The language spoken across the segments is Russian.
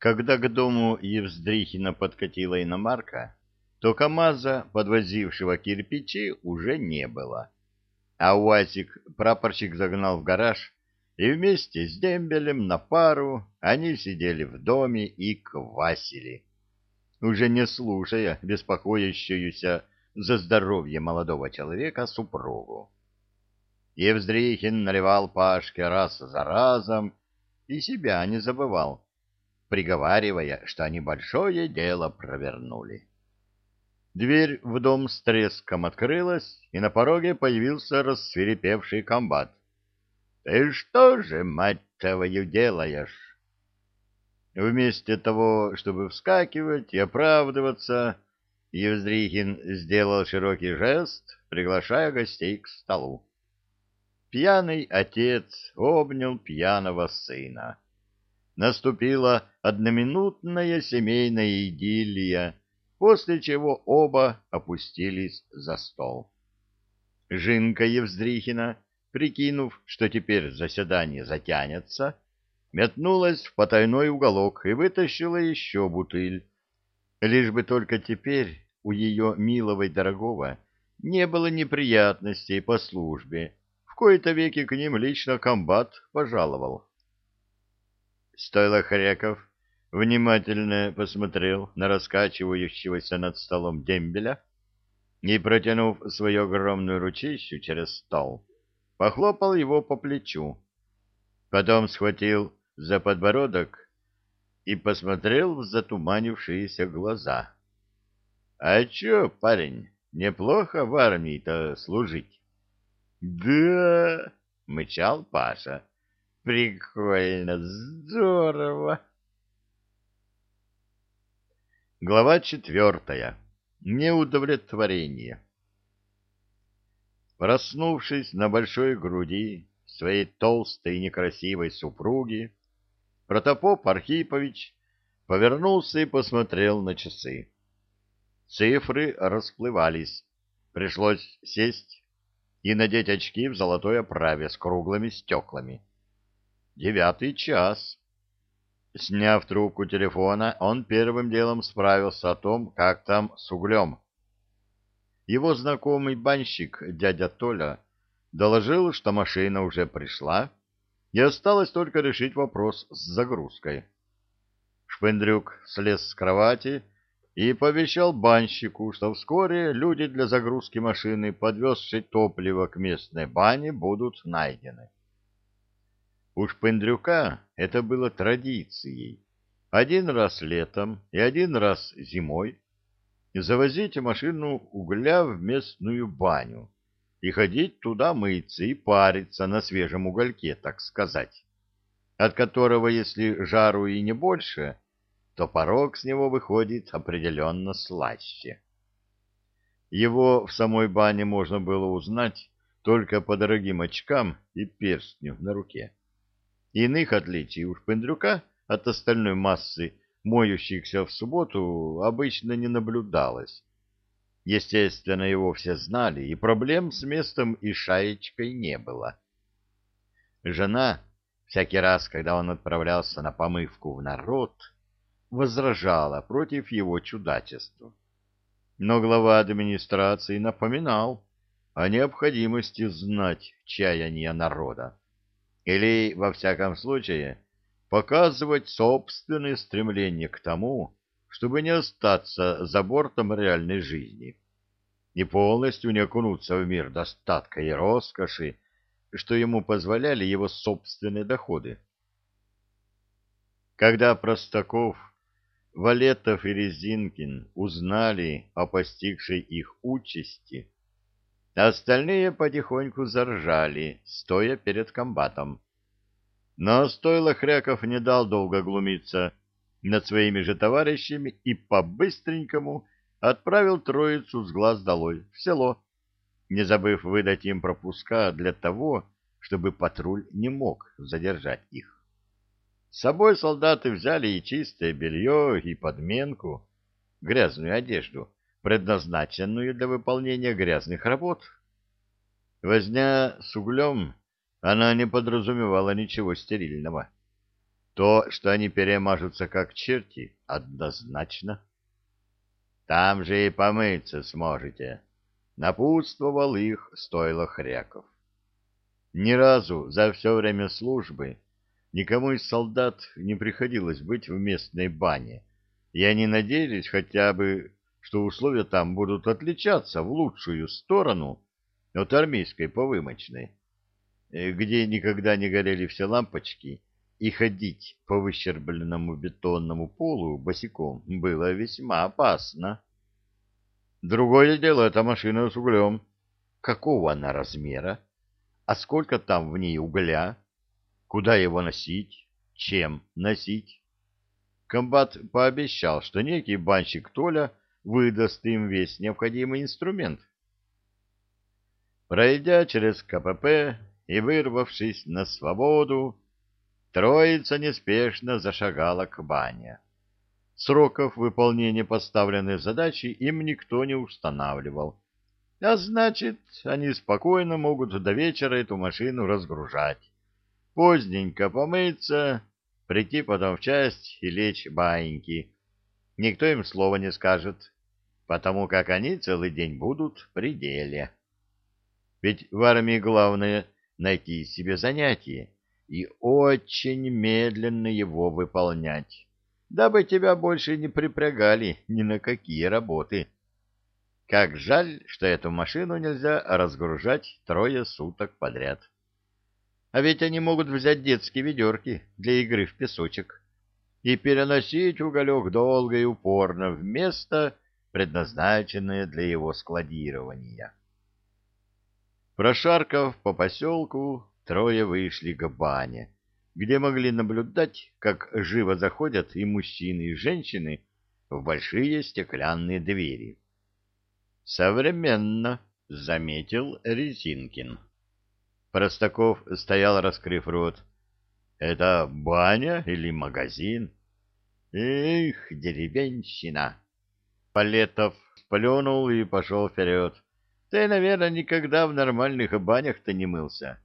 Когда к дому Евздрихина подкатила иномарка, то КамАЗа, подвозившего кирпичи, уже не было. А УАЗик прапорщик загнал в гараж, и вместе с дембелем на пару они сидели в доме и квасили, уже не слушая беспокоящуюся за здоровье молодого человека супругу. Евздрихин наливал Пашке раз за разом и себя не забывал, приговаривая, что они большое дело провернули. Дверь в дом с треском открылась, и на пороге появился рассверепевший комбат. — Ты что же, мать твою, делаешь? Вместо того, чтобы вскакивать и оправдываться, Евздрихин сделал широкий жест, приглашая гостей к столу. Пьяный отец обнял пьяного сына наступила одноминутная семейная идиллия, после чего оба опустились за стол. Жинка Евздрихина, прикинув, что теперь заседание затянется, метнулась в потайной уголок и вытащила еще бутыль, лишь бы только теперь у ее милого и дорогого не было неприятностей по службе, в кои-то веки к ним лично комбат пожаловал. Стойло Хряков внимательно посмотрел на раскачивающегося над столом дембеля и, протянув свою огромную ручищу через стол, похлопал его по плечу. Потом схватил за подбородок и посмотрел в затуманившиеся глаза. — А чё, парень, неплохо в армии-то служить? — Да, — мычал Паша. Прикольно, здорово. Глава четвертая. Неудовлетворение. Проснувшись на большой груди своей толстой и некрасивой супруги, Протопоп Архипович повернулся и посмотрел на часы. Цифры расплывались. Пришлось сесть и надеть очки в золотой оправе с круглыми стеклами. Девятый час. Сняв трубку телефона, он первым делом справился о том, как там с углем. Его знакомый банщик, дядя Толя, доложил, что машина уже пришла, и осталось только решить вопрос с загрузкой. Шпендрюк слез с кровати и повещал банщику, что вскоре люди для загрузки машины, подвезшие топливо к местной бане, будут найдены. У Шпендрюка это было традицией. Один раз летом и один раз зимой завозить машину угля в местную баню и ходить туда мыться и париться на свежем угольке, так сказать, от которого, если жару и не больше, то порог с него выходит определенно слаще. Его в самой бане можно было узнать только по дорогим очкам и перстню на руке. Иных отличий у Шпендрюка от остальной массы моющихся в субботу обычно не наблюдалось. Естественно, его все знали, и проблем с местом и шаечкой не было. Жена, всякий раз, когда он отправлялся на помывку в народ, возражала против его чудачества. Но глава администрации напоминал о необходимости знать чаяния народа или, во всяком случае, показывать собственное стремление к тому, чтобы не остаться за бортом реальной жизни и полностью не окунуться в мир достатка и роскоши, что ему позволяли его собственные доходы. Когда Простаков, Валетов и Резинкин узнали о постигшей их участи, Остальные потихоньку заржали, стоя перед комбатом. Но стоило Хряков не дал долго глумиться над своими же товарищами и по-быстренькому отправил троицу с глаз долой в село, не забыв выдать им пропуска для того, чтобы патруль не мог задержать их. С собой солдаты взяли и чистое белье, и подменку, грязную одежду, предназначенную для выполнения грязных работ. Возня с углем, она не подразумевала ничего стерильного. То, что они перемажутся как черти, однозначно. Там же и помыться сможете. Напутствовал их стойло хряков. Ни разу за все время службы никому из солдат не приходилось быть в местной бане, и они надеялись хотя бы, что условия там будут отличаться в лучшую сторону от армейской повымочной, э, где никогда не горели все лампочки, и ходить по выщербленному бетонному полу босиком было весьма опасно. Другое дело — это машина с углем. Какого она размера? А сколько там в ней угля? Куда его носить? Чем носить? Комбат пообещал, что некий банщик Толя выдаст им весь необходимый инструмент. Пройдя через КПП и вырвавшись на свободу, троица неспешно зашагала к бане. Сроков выполнения поставленной задачи им никто не устанавливал. А значит, они спокойно могут до вечера эту машину разгружать. Поздненько помыться, прийти потом в часть и лечь баиньки. Никто им слова не скажет, потому как они целый день будут в пределе. Ведь в армии главное — найти себе занятие и очень медленно его выполнять дабы тебя больше не припрягали ни на какие работы. Как жаль, что эту машину нельзя разгружать трое суток подряд. А ведь они могут взять детские ведерки для игры в песочек и переносить уголек долго и упорно в место, предназначенное для его складирования. Прошаркав по поселку, трое вышли к бане где могли наблюдать, как живо заходят и мужчины, и женщины в большие стеклянные двери. «Современно», — заметил Резинкин. Простаков стоял, раскрыв рот. «Это баня или магазин?» «Эх, деревенщина!» Палетов сплюнул и пошел вперед. «Ты, наверное, никогда в нормальных банях-то не мылся».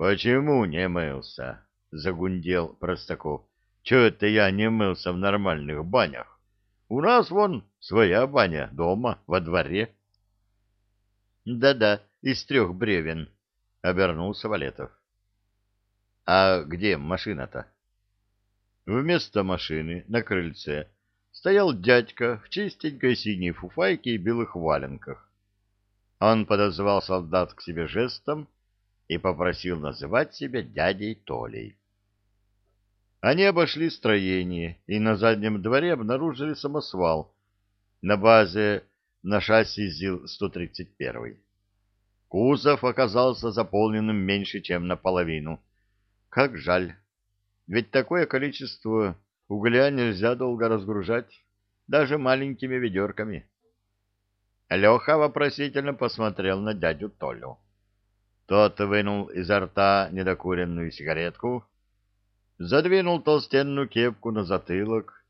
Почему не мылся? Загундел Простаков. Чего это я не мылся в нормальных банях? У нас вон своя баня дома, во дворе. Да-да, из трех бревен, обернулся Валетов. А где машина-то? Вместо машины на крыльце стоял дядька в чистенькой синей фуфайке и белых валенках. Он подозвал солдат к себе жестом, и попросил называть себя дядей Толей. Они обошли строение и на заднем дворе обнаружили самосвал на базе на шасси ЗИЛ-131. Кузов оказался заполненным меньше, чем наполовину. Как жаль, ведь такое количество угля нельзя долго разгружать, даже маленькими ведерками. Леха вопросительно посмотрел на дядю Толю. Тот вынул изо рта недокуренную сигаретку, задвинул толстенную кепку на затылок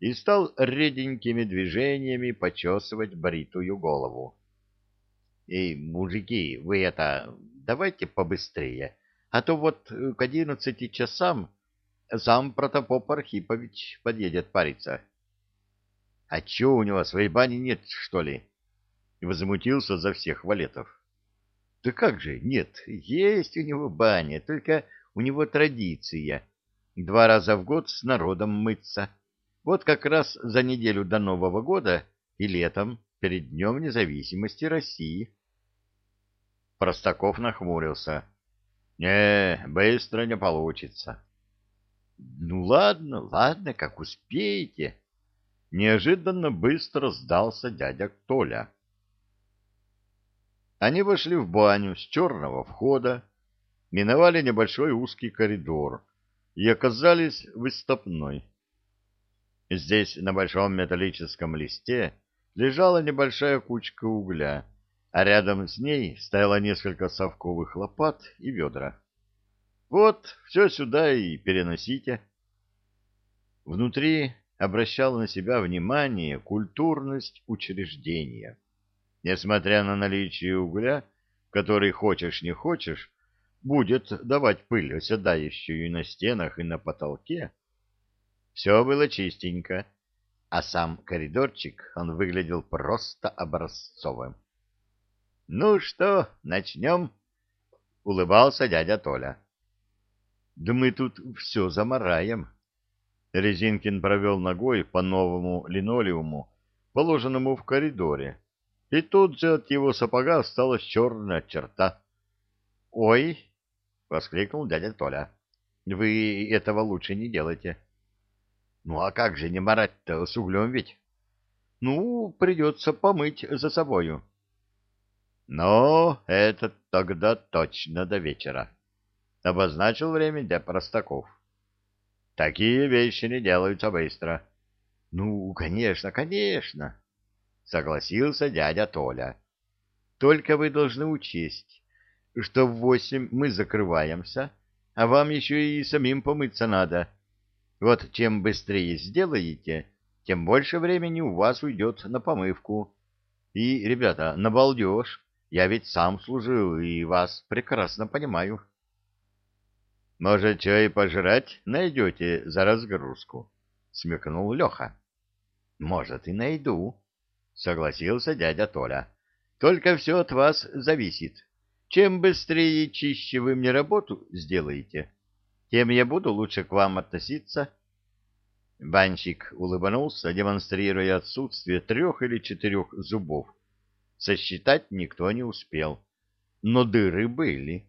и стал реденькими движениями почесывать бритую голову. — Эй, мужики, вы это, давайте побыстрее, а то вот к одиннадцати часам сам протопоп Архипович подъедет париться. — А чё у него, своей бани нет, что ли? — возмутился за всех валетов. Да как же, нет, есть у него баня, только у него традиция. Два раза в год с народом мыться. Вот как раз за неделю до Нового года и летом, перед Днем Независимости России. Простаков нахмурился. Не, быстро не получится. Ну ладно, ладно, как успеете. Неожиданно быстро сдался дядя Толя. Они вошли в баню с черного входа, миновали небольшой узкий коридор и оказались в истопной. Здесь на большом металлическом листе лежала небольшая кучка угля, а рядом с ней стояло несколько совковых лопат и ведра. Вот, все сюда и переносите. Внутри обращала на себя внимание культурность учреждения. Несмотря на наличие угля, который хочешь не хочешь, будет давать пыль, оседающую и на стенах, и на потолке. Все было чистенько, а сам коридорчик, он выглядел просто образцовым. — Ну что, начнем? — улыбался дядя Толя. — Да мы тут все замараем. Резинкин провел ногой по новому линолеуму, положенному в коридоре, и тут же от его сапога осталась черная черта. — Ой! — воскликнул дядя Толя. — Вы этого лучше не делайте. — Ну а как же не марать-то с углем ведь? — Ну, придется помыть за собою. — Но это тогда точно до вечера. Обозначил время для простаков. Такие вещи не делаются быстро. — Ну, конечно, конечно, — согласился дядя Толя. — Только вы должны учесть, что в восемь мы закрываемся, а вам еще и самим помыться надо. Вот чем быстрее сделаете, тем больше времени у вас уйдет на помывку. И, ребята, на балдеж. Я ведь сам служил и вас прекрасно понимаю. — может, что и пожрать найдете за разгрузку? — смекнул Леха. — Может, и найду, — согласился дядя Толя. — Только все от вас зависит. Чем быстрее и чище вы мне работу сделаете, тем я буду лучше к вам относиться. Банщик улыбнулся, демонстрируя отсутствие трех или четырех зубов. Сосчитать никто не успел, но дыры были.